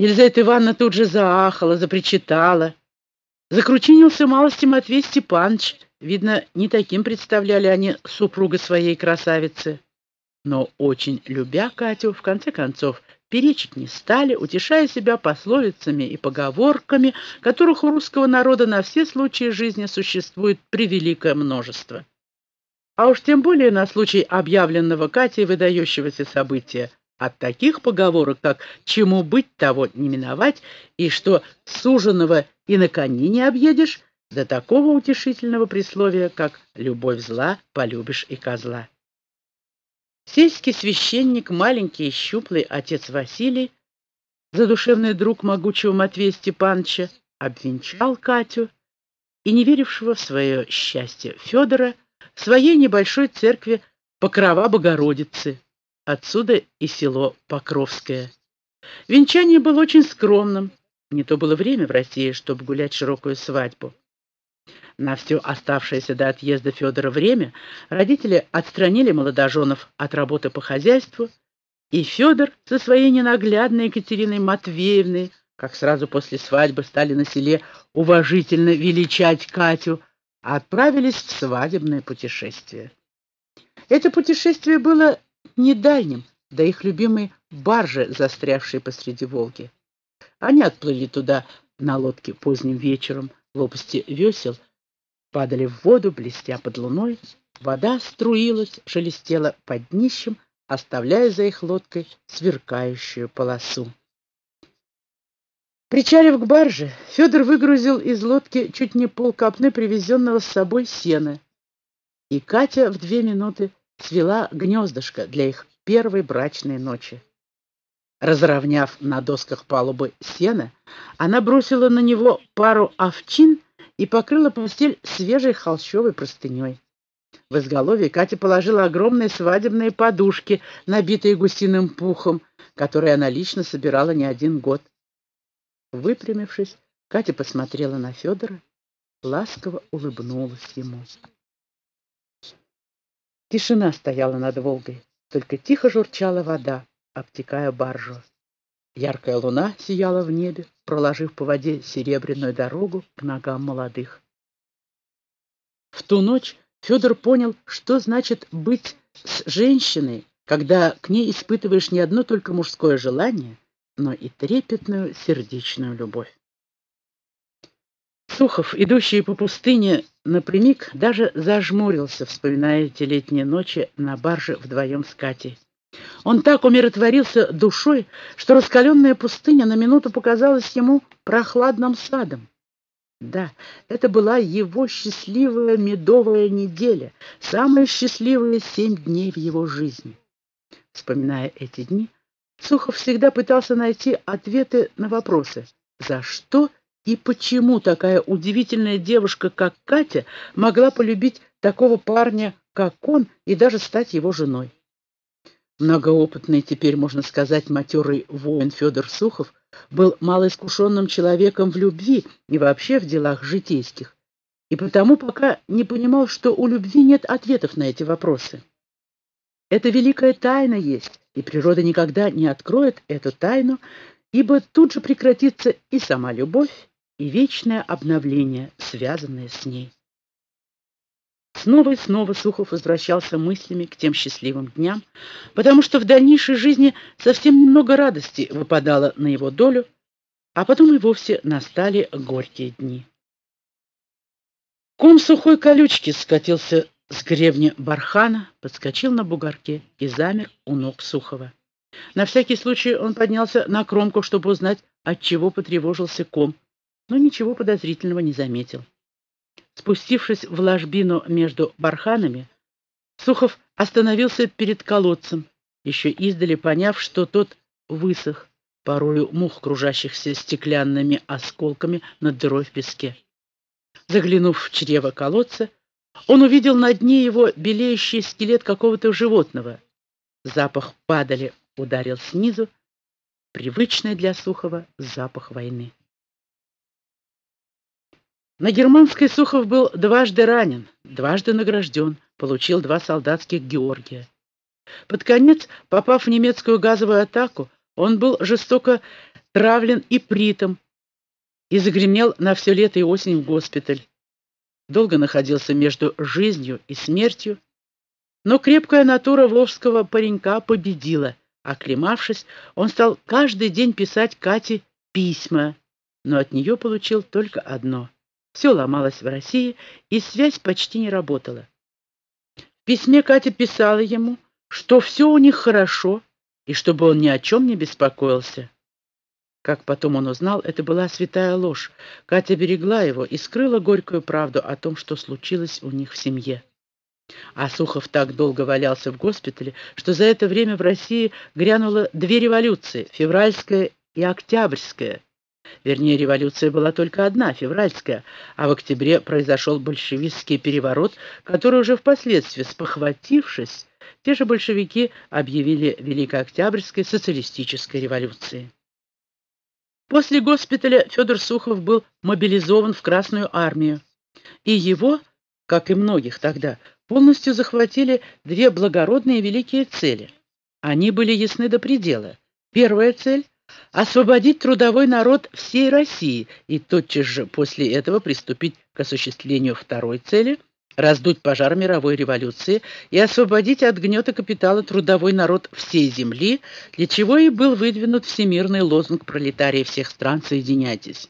Елизавета Ивановна тут же заахала, запричитала. Закручинился малости Матвей Степанович. Видно, не таким представляли они супруга своей красавицы. Но очень любя Катю, в конце концов, перечить не стали, утешая себя пословицами и поговорками, которых у русского народа на все случаи жизни существует превеликое множество. А уж тем более на случай объявленного Катей выдающегося события. От таких поговорок, как «чему быть, того не миновать» и что «суженого и на коне не объедешь», до такого утешительного присловия, как «любовь зла, полюбишь и козла». Сельский священник, маленький и щуплый отец Василий, задушевный друг могучего Матвея Степановича, обвенчал Катю и не верившего в свое счастье Федора в своей небольшой церкви Покрова Богородицы, отсюда и село Покровское. Венчание было очень скромным, не то было время в России, чтобы гулять широкую свадьбу. На все оставшееся до отъезда Федора время родители отстранили молодоженов от работы по хозяйству, и Федор со своей ненаглядной Екатериной Матвеевной, как сразу после свадьбы стали на селе уважительно величать Катю, отправились в свадебное путешествие. Это путешествие было не дальним, до их любимой баржи, застрявшей посреди Волги. Они отплыли туда на лодке поздним вечером, лопасти весел — падали в воду, блестя под луной. Вода струилась, шелестела под днищем, оставляя за их лодкой сверкающую полосу. Причалив к барже, Федор выгрузил из лодки чуть не полкопны привезенного с собой сена, и Катя в две минуты свела гнездышко для их первой брачной ночи. Разровняв на досках палубы сена, она бросила на него пару овчин и покрыла постель свежей холщовой простыней. В изголовье Катя положила огромные свадебные подушки, набитые гусиным пухом, которые она лично собирала не один год. Выпрямившись, Катя посмотрела на Федора, ласково улыбнулась ему. Тишина стояла над Волгой, только тихо журчала вода, обтекая баржу. Яркая луна сияла в небе, проложив по воде серебряную дорогу к ногам молодых. В ту ночь Федор понял, что значит быть с женщиной, когда к ней испытываешь не одно только мужское желание, но и трепетную сердечную любовь. Сухов, идущий по пустыне напрямик, даже зажмурился, вспоминая эти летние ночи на барже вдвоем с Катей. Он так умиротворился душой, что раскаленная пустыня на минуту показалась ему прохладным садом. Да, это была его счастливая медовая неделя, самые счастливые семь дней в его жизни. Вспоминая эти дни, Сухов всегда пытался найти ответы на вопросы «За что и почему такая удивительная девушка, как Катя, могла полюбить такого парня, как он, и даже стать его женой?» Многоопытный, теперь можно сказать, матерый воин Федор Сухов был малоискушенным человеком в любви и вообще в делах житейских, и потому пока не понимал, что у любви нет ответов на эти вопросы. Это великая тайна есть, и природа никогда не откроет эту тайну, ибо тут же прекратится и сама любовь, и вечное обновление, связанное с ней. Снова и снова Сухов возвращался мыслями к тем счастливым дням, потому что в дальнейшей жизни совсем немного радости выпадало на его долю, а потом и вовсе настали горькие дни. Ком сухой колючки скатился с гребня бархана, подскочил на бугорке и замер у ног Сухова. На всякий случай он поднялся на кромку, чтобы узнать, от чего потревожился ком, но ничего подозрительного не заметил. Спустившись в ложбину между барханами, Сухов остановился перед колодцем, еще издали поняв, что тот высох, порою мух, кружащихся стеклянными осколками над дырой в песке. Заглянув в чрево колодца, он увидел на дне его белеющий скелет какого-то животного. Запах падали ударил снизу, привычный для Сухова запах войны. На германской Сухов был дважды ранен, дважды награжден, получил два солдатских Георгия. Под конец, попав в немецкую газовую атаку, он был жестоко травлен и притом, и загремел на все лето и осень в госпиталь. Долго находился между жизнью и смертью, но крепкая натура волжского паренька победила. Оклемавшись, он стал каждый день писать Кате письма, но от нее получил только одно. Все ломалось в России, и связь почти не работала. В письме Катя писала ему, что все у них хорошо, и чтобы он ни о чем не беспокоился. Как потом он узнал, это была святая ложь. Катя берегла его и скрыла горькую правду о том, что случилось у них в семье. А Сухов так долго валялся в госпитале, что за это время в России грянуло две революции — февральская и октябрьская. Вернее, революция была только одна, февральская, а в октябре произошел большевистский переворот, который уже впоследствии, спохватившись, те же большевики объявили Великой Октябрьской социалистической революцией. После госпиталя Федор Сухов был мобилизован в Красную армию, и его, как и многих тогда, полностью захватили две благородные великие цели. Они были ясны до предела. Первая цель — освободить трудовой народ всей России и тотчас же после этого приступить к осуществлению второй цели — раздуть пожар мировой революции и освободить от гнета капитала трудовой народ всей земли, для чего и был выдвинут всемирный лозунг пролетарии всех стран «Соединяйтесь».